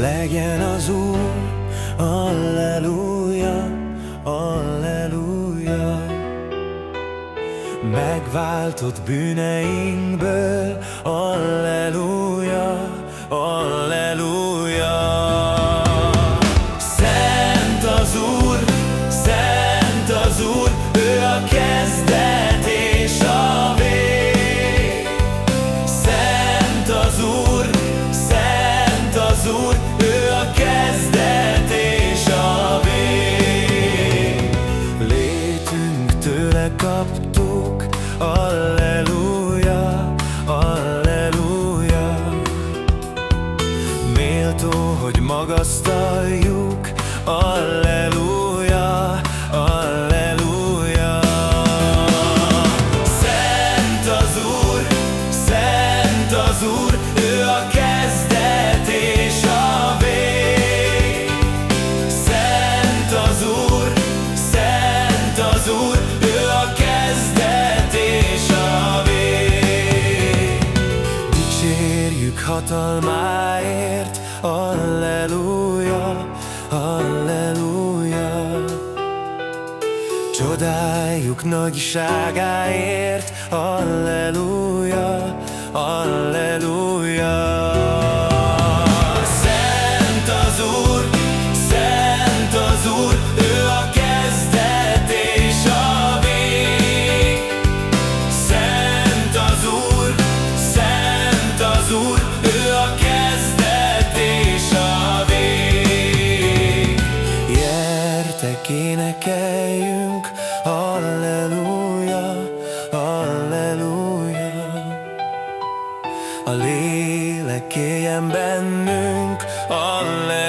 legyen az Úr, Alleluja, Alleluja. Megváltott bűneinkből, Alleluja, Alleluja. Tőle kaptuk, Alleluja, Alleluja. Méltó, hogy magasztaljuk, Alleluja, szűk hatalmáért, Alleluja, Alleluja. Csodájuk nagyságáért, Alleluja, Alleluja. Szent az Úr, Szent az Úr, ő a kezdet és a vég. Szent az Úr, Szent az Úr, Nektek énekeljünk, Alleluja, Alleluja. A lélek éljen bennünk, Alleluja.